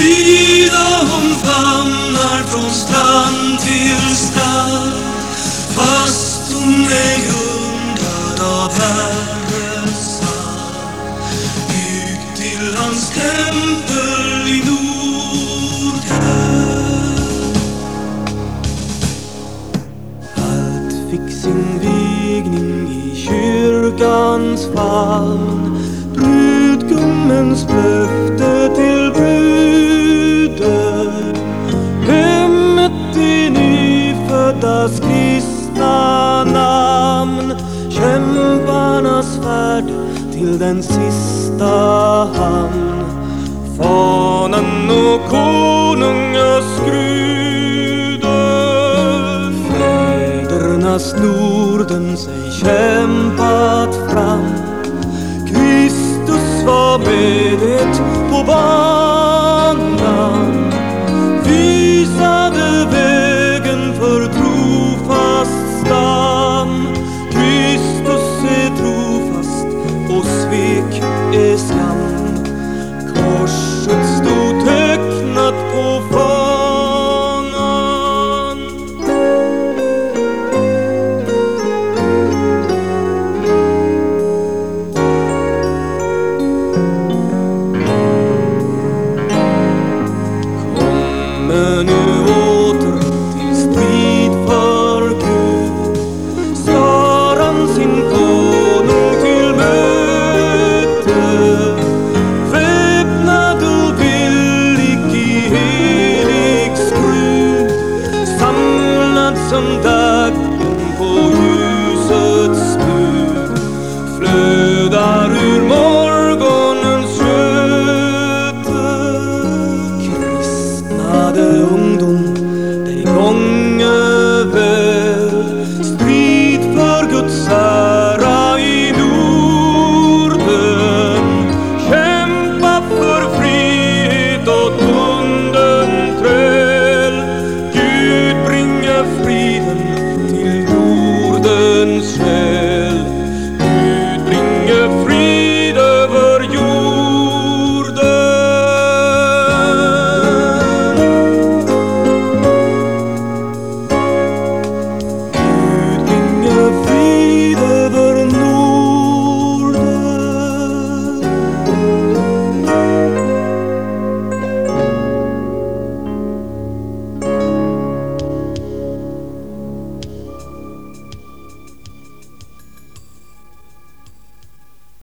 Vida hon famnar från strand till strand Fast hon är grundad av Herrens hand. Byggd till hans tempel i Norden. Allt fick sin vigning i kyrkans famn Brudgummens löfte till till den sista hamn. Fanan och konungaskrudor. Fädernas Norden sig kämpat fram. Kristus var med det på banan. som dagen på ljusets bud